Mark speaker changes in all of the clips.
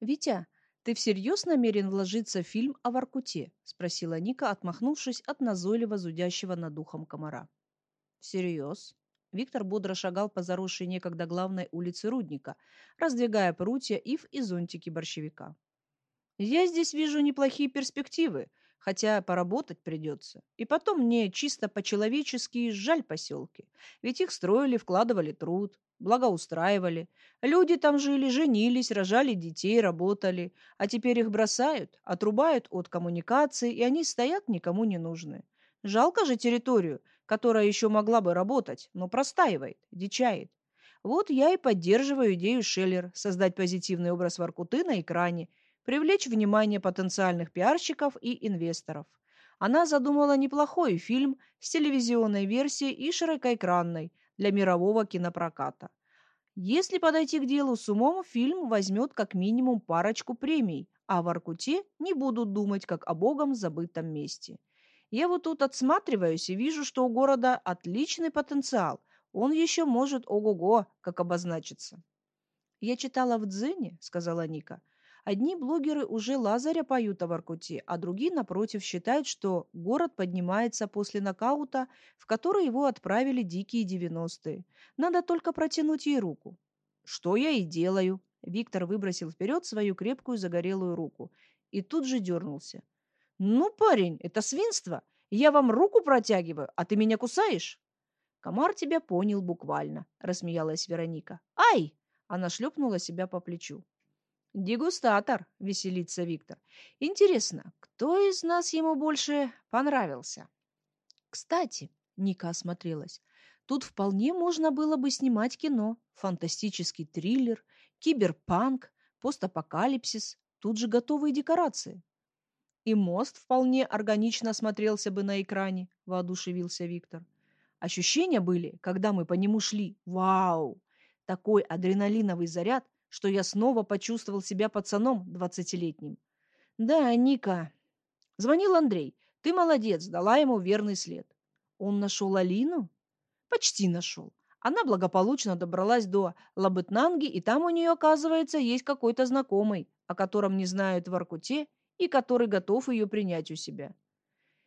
Speaker 1: «Витя, ты всерьез намерен вложиться в фильм о Воркуте?» – спросила Ника, отмахнувшись от назойливо зудящего над духом комара. «Всерьез?» Виктор бодро шагал по заросшей некогда главной улице Рудника, раздвигая прутья ив и зонтики борщевика. «Я здесь вижу неплохие перспективы, хотя поработать придется. И потом мне чисто по-человечески жаль поселки, ведь их строили, вкладывали труд, благоустраивали. Люди там жили, женились, рожали детей, работали, а теперь их бросают, отрубают от коммуникаций, и они стоят никому не нужны. Жалко же территорию, которая еще могла бы работать, но простаивает, дичает. Вот я и поддерживаю идею Шеллер создать позитивный образ Воркуты на экране, привлечь внимание потенциальных пиарщиков и инвесторов. Она задумала неплохой фильм с телевизионной версией и широкоэкранной для мирового кинопроката. Если подойти к делу с умом, фильм возьмет как минимум парочку премий, а в Аркуте не будут думать как о богом забытом месте. Я вот тут отсматриваюсь и вижу, что у города отличный потенциал. Он еще может ого-го, как обозначиться. Я читала в Дзене, сказала Ника. Одни блогеры уже Лазаря поют о Воркуте, а другие, напротив, считают, что город поднимается после нокаута, в который его отправили дикие девяностые. Надо только протянуть ей руку. Что я и делаю. Виктор выбросил вперед свою крепкую загорелую руку и тут же дернулся. «Ну, парень, это свинство. Я вам руку протягиваю, а ты меня кусаешь?» «Комар тебя понял буквально», — рассмеялась Вероника. «Ай!» — она шлепнула себя по плечу. «Дегустатор», — веселится Виктор. «Интересно, кто из нас ему больше понравился?» «Кстати», — Ника осмотрелась, «тут вполне можно было бы снимать кино, фантастический триллер, киберпанк, постапокалипсис, тут же готовые декорации». И мост вполне органично смотрелся бы на экране, воодушевился Виктор. Ощущения были, когда мы по нему шли. Вау! Такой адреналиновый заряд, что я снова почувствовал себя пацаном двадцатилетним. Да, Ника. Звонил Андрей. Ты молодец, дала ему верный след. Он нашел Алину? Почти нашел. Она благополучно добралась до Лабытнанги, и там у нее, оказывается, есть какой-то знакомый, о котором не знают в Аркуте и который готов ее принять у себя.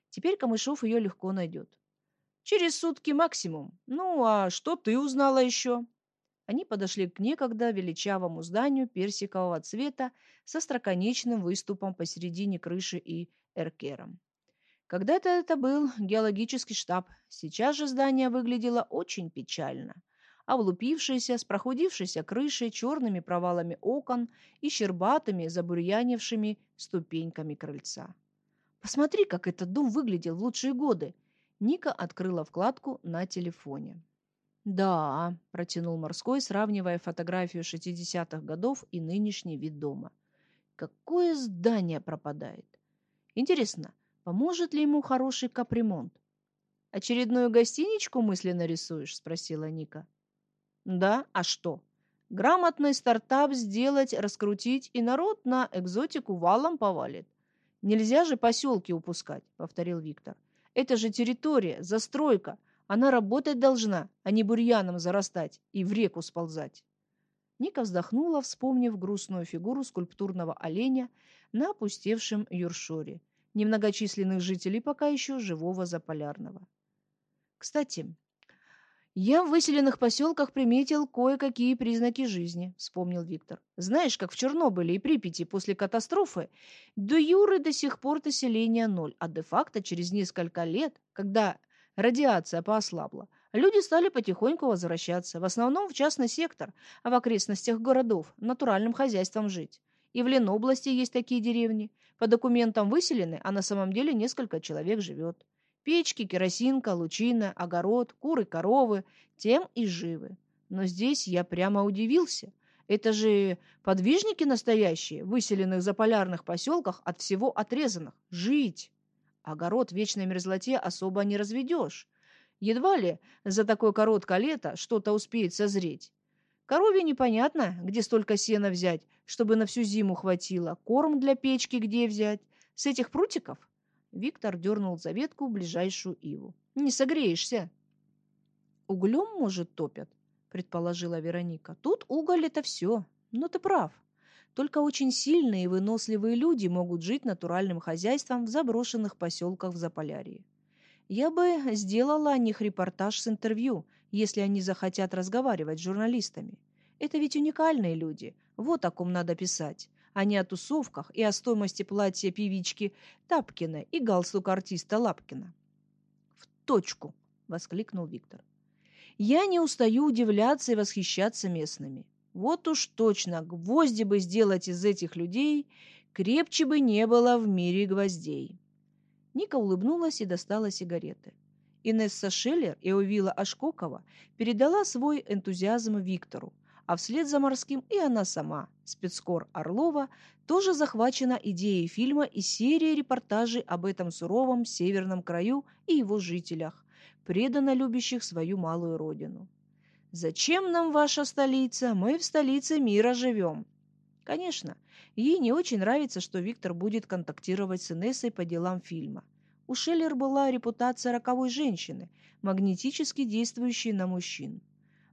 Speaker 1: Теперь Камышов ее легко найдет. Через сутки максимум. Ну, а что ты узнала еще? Они подошли к некогда величавому зданию персикового цвета со строконечным выступом посередине крыши и эркером. Когда-то это был геологический штаб, сейчас же здание выглядело очень печально облупившейся, с прохудившейся крышей, черными провалами окон и щербатыми, забурьянившими ступеньками крыльца. «Посмотри, как этот дом выглядел в лучшие годы!» Ника открыла вкладку на телефоне. «Да», – протянул морской, сравнивая фотографию 60-х годов и нынешний вид дома. «Какое здание пропадает! Интересно, поможет ли ему хороший капремонт?» «Очередную гостиничку мысленно рисуешь?» – спросила Ника. Да, а что? Грамотный стартап сделать, раскрутить, и народ на экзотику валом повалит. Нельзя же поселки упускать, повторил Виктор. Это же территория, застройка. Она работать должна, а не бурьяном зарастать и в реку сползать. Ника вздохнула, вспомнив грустную фигуру скульптурного оленя на опустевшем Юршоре, немногочисленных жителей пока еще живого Заполярного. Кстати, «Я в выселенных поселках приметил кое-какие признаки жизни», — вспомнил Виктор. «Знаешь, как в Чернобыле и Припяти после катастрофы, до Юры до сих пор население ноль, а де-факто через несколько лет, когда радиация поослабла, люди стали потихоньку возвращаться, в основном в частный сектор, а в окрестностях городов, натуральным хозяйством жить. И в Ленобласти есть такие деревни. По документам выселены, а на самом деле несколько человек живет. Печки, керосинка, лучина, огород, куры, коровы, тем и живы. Но здесь я прямо удивился. Это же подвижники настоящие, выселенных в заполярных поселках от всего отрезанных. Жить! Огород в вечной мерзлоте особо не разведешь. Едва ли за такое короткое лето что-то успеет созреть. Корове непонятно, где столько сена взять, чтобы на всю зиму хватило. Корм для печки где взять? С этих прутиков? Виктор дернул за ветку ближайшую иву. «Не согреешься!» «Углем, может, топят?» — предположила Вероника. «Тут уголь — это все. Но ты прав. Только очень сильные и выносливые люди могут жить натуральным хозяйством в заброшенных поселках в Заполярье. Я бы сделала о них репортаж с интервью, если они захотят разговаривать с журналистами. Это ведь уникальные люди. Вот о ком надо писать, а не о тусовках и о стоимости платья певички Тапкина и галстук артиста Лапкина. «В точку!» — воскликнул Виктор. «Я не устаю удивляться и восхищаться местными. Вот уж точно, гвозди бы сделать из этих людей, крепче бы не было в мире гвоздей». Ника улыбнулась и достала сигареты. Инесса Шеллер и Увила Ашкокова передала свой энтузиазм Виктору, а вслед за морским и она сама, спецкор Орлова, тоже захвачена идеей фильма и серии репортажей об этом суровом северном краю и его жителях, преданно любящих свою малую родину. «Зачем нам ваша столица? Мы в столице мира живем». Конечно, ей не очень нравится, что Виктор будет контактировать с Инессой по делам фильма. У Шеллер была репутация роковой женщины, магнетически действующей на мужчин.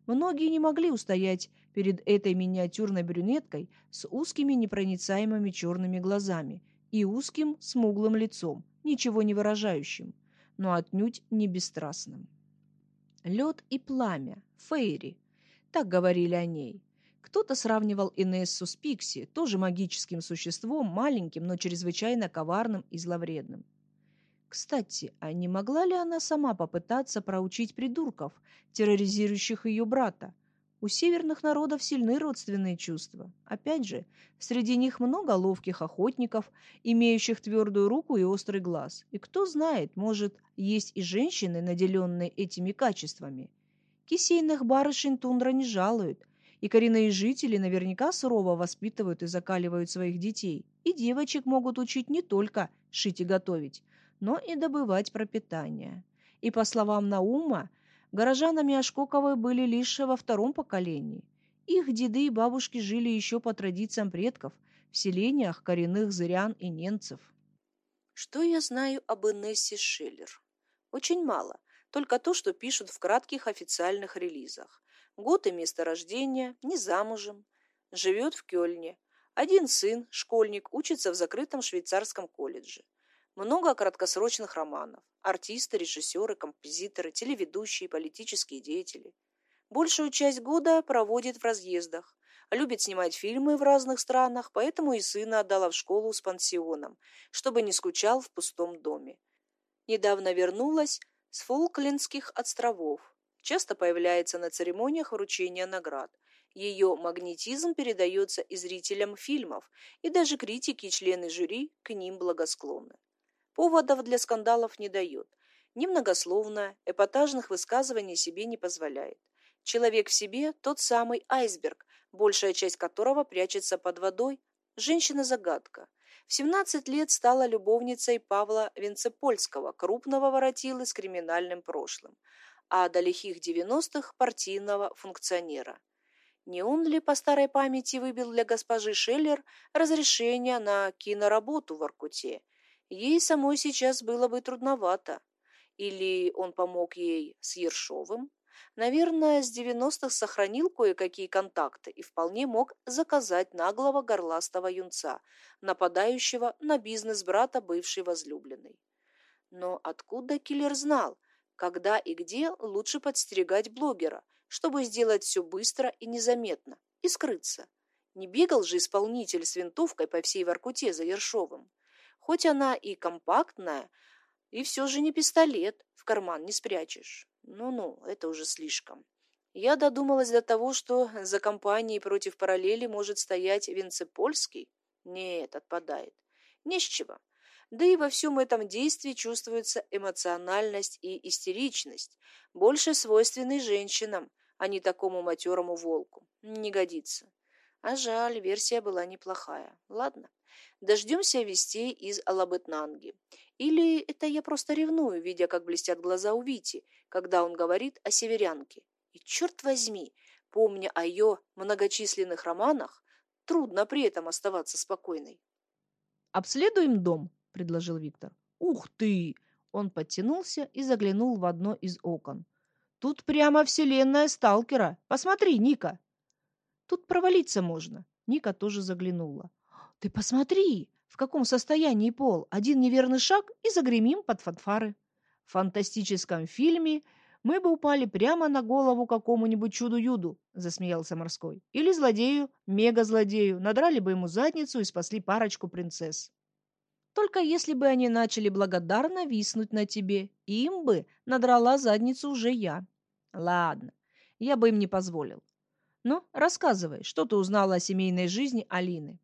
Speaker 1: Многие не могли устоять перед этой миниатюрной брюнеткой с узкими непроницаемыми черными глазами и узким смуглым лицом, ничего не выражающим, но отнюдь не бесстрастным. Лед и пламя, Фейри, так говорили о ней. Кто-то сравнивал Инессу с Пикси, тоже магическим существом, маленьким, но чрезвычайно коварным и зловредным. Кстати, а не могла ли она сама попытаться проучить придурков, терроризирующих ее брата? У северных народов сильны родственные чувства. Опять же, среди них много ловких охотников, имеющих твердую руку и острый глаз. И кто знает, может, есть и женщины, наделенные этими качествами. Кисейных барышень тундра не жалуют, и коренные жители наверняка сурово воспитывают и закаливают своих детей. И девочек могут учить не только шить и готовить, но и добывать пропитание. И, по словам Наума, горожанами Ашкоковой были лишь во втором поколении. Их деды и бабушки жили еще по традициям предков в селениях коренных зырян и ненцев.
Speaker 2: Что я знаю об Инессе Шиллер? Очень мало, только то, что пишут в кратких официальных релизах. Год и место рождения, не замужем, живет в Кёльне. Один сын, школьник, учится в закрытом швейцарском колледже. Много краткосрочных романов. Артисты, режиссеры, композиторы, телеведущие, политические деятели. Большую часть года проводит в разъездах. Любит снимать фильмы в разных странах, поэтому и сына отдала в школу с пансионом, чтобы не скучал в пустом доме. Недавно вернулась с Фолклендских островов. Часто появляется на церемониях вручения наград. Ее магнетизм передается и зрителям фильмов, и даже критики и члены жюри к ним благосклонны. Поводов для скандалов не дает. Немногословно, эпатажных высказываний себе не позволяет. Человек в себе – тот самый айсберг, большая часть которого прячется под водой. Женщина-загадка. В 17 лет стала любовницей Павла Венцепольского, крупного воротилы с криминальным прошлым, а до лихих 90-х – партийного функционера. Не он ли по старой памяти выбил для госпожи Шеллер разрешение на киноработу в Аркуте – Ей самой сейчас было бы трудновато. Или он помог ей с Ершовым? Наверное, с девяностых сохранил кое-какие контакты и вполне мог заказать наглого горластого юнца, нападающего на бизнес брата бывшей возлюбленной. Но откуда киллер знал, когда и где лучше подстерегать блогера, чтобы сделать все быстро и незаметно, и скрыться? Не бегал же исполнитель с винтовкой по всей Воркуте за Ершовым. Хоть она и компактная, и все же не пистолет, в карман не спрячешь. Ну-ну, это уже слишком. Я додумалась до того, что за компанией против параллели может стоять Венцепольский. Нет, отпадает. Не с чего. Да и во всем этом действии чувствуется эмоциональность и истеричность, больше свойственной женщинам, а не такому матерому волку. Не годится. А жаль, версия была неплохая. Ладно, Дождемся вестей из Алабытнанги. Или это я просто ревную, видя, как блестят глаза у Вити, когда он говорит о северянке. И черт возьми, помня о ее многочисленных романах, трудно при этом оставаться спокойной.
Speaker 1: «Обследуем дом», — предложил Виктор. «Ух ты!» Он подтянулся и заглянул в одно из окон. «Тут прямо вселенная сталкера. Посмотри, Ника!» «Тут провалиться можно. Ника тоже заглянула. «Ты посмотри, в каком состоянии пол! Один неверный шаг и загремим под фанфары!» В фантастическом фильме мы бы упали прямо на голову какому-нибудь чуду-юду, засмеялся морской. Или злодею, мега-злодею, надрали бы ему задницу и спасли парочку принцесс. Только если бы они начали благодарно виснуть на тебе, им бы надрала задницу уже я. Ладно, я бы им не позволил. Ну, рассказывай, что ты узнала о семейной жизни Алины?